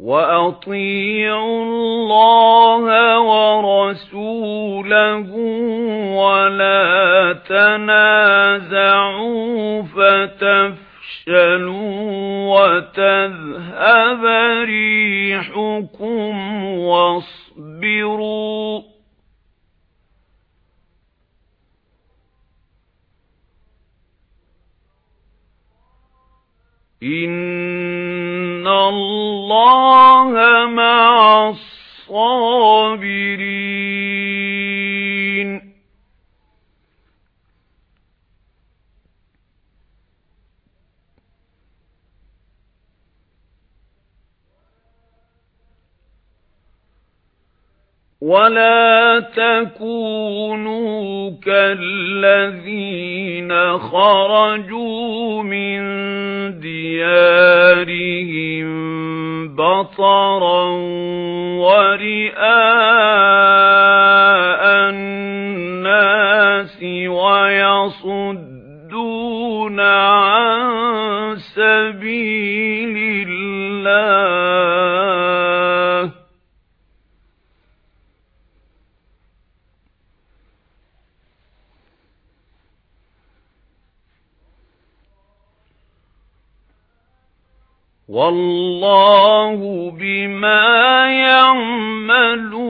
وَأَطِيعُوا اللَّهَ وَرَسُولَهُ وَلَا تَنَازَعُوا فَتَفْشَلُوا وَتَذْهَبَ رِيحُكُمْ وَاصْبِرُوا إِنَّ اللَّهَ مَعَ الصَّابِرِينَ وَلَا تَكُونُوا كَالَّذِينَ خَرَجُوا مِن دِيَارِهِم بَطَرًا وَرِئَاءَ النَّاسِ وَيَصُدُّونَ وَاللَّهُ بِمَا يَعْمَلُونَ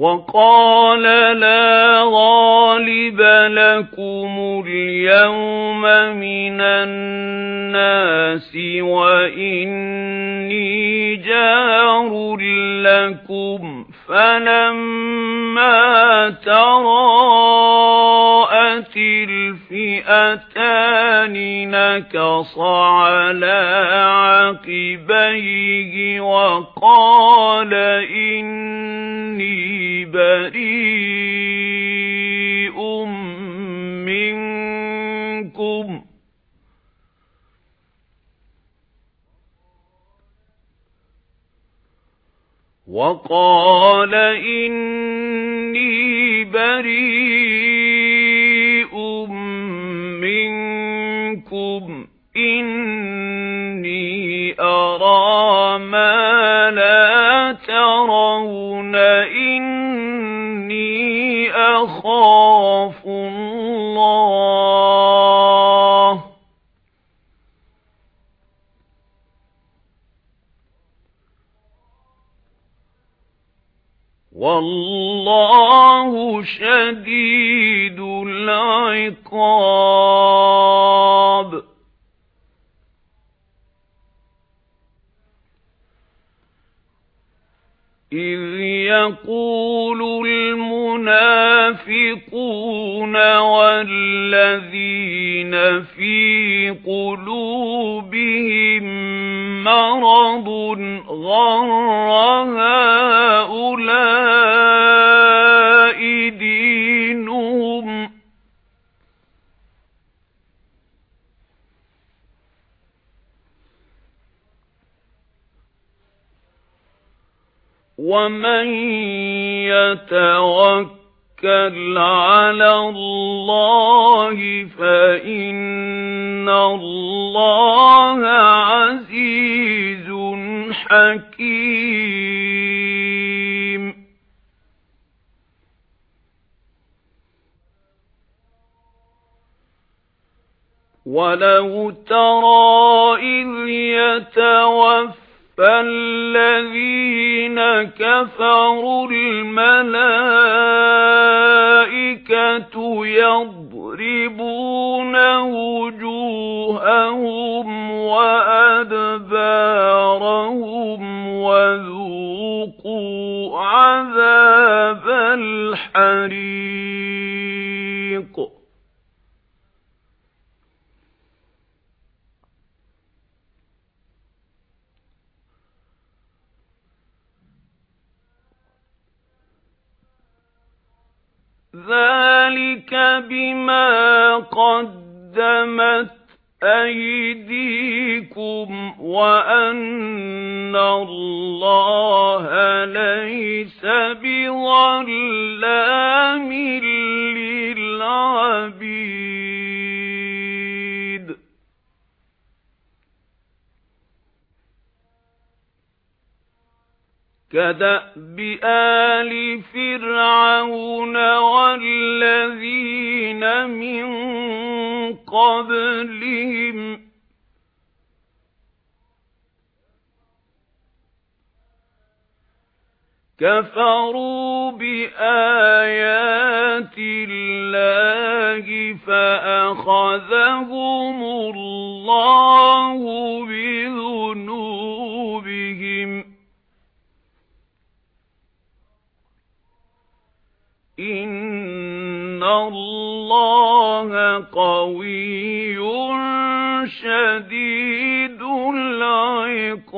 وَقَالَ لَا غَالِبَ لَكُمُ الْيَوْمَ مِنَ النَّاسِ وَإِنِّي جَارٌ لَكُمْ فَلَمَّا تَرَاءَتِ الْفِئَتَانِ نَكَصَ عَلَى عَقِبَيْهِ وَقَالَ إِنِّي بَرِيءٌ مِنْكُمْ. وَقَالَ إِنِّي بَرِيءٌ مِنْكُمْ. إِنِّي أَرَى مَا وَاللَّهُ شَدِيدُ الْعِقَابِ. إِذْ يَقُولُ الْمُنَافِقُونَ وَالَّذِينَ فِي قُلُوبِهِم مَّرَضٌ غَرَّ هَؤُلَاءِ وَمَن يَتَوَكَّلْ عَلَى اللَّهِ فَإِنَّ اللَّهَ عَزِيزٌ حَكِيمٌ وَلَوْ تَرَىٰ إِذْ يَتَوَفَّى فَالَّذِينَ كَفَرُوا الْمَلَائِكَةُ يَضْرِبُونَ وُجُوهَهُمْ وَأَدْبَارَهُمْ وَذُوقُوا عَذَابَ الْحَرِيقِ ذَلِكَ بِمَا قَدَّمَتْ أَيْدِيكُمْ وَأَنَّ اللَّهَ لَيْسَ بِظَلَّامٍ كَدَأْبِ آلِ فِرْعَوْنَ وَالَّذِينَ مِن قَبْلِهِمْ كَفَرُوا بِآيَاتِ اللَّهِ فَأَخَذَهُمُ اللَّهُ قوي شديد العقاب.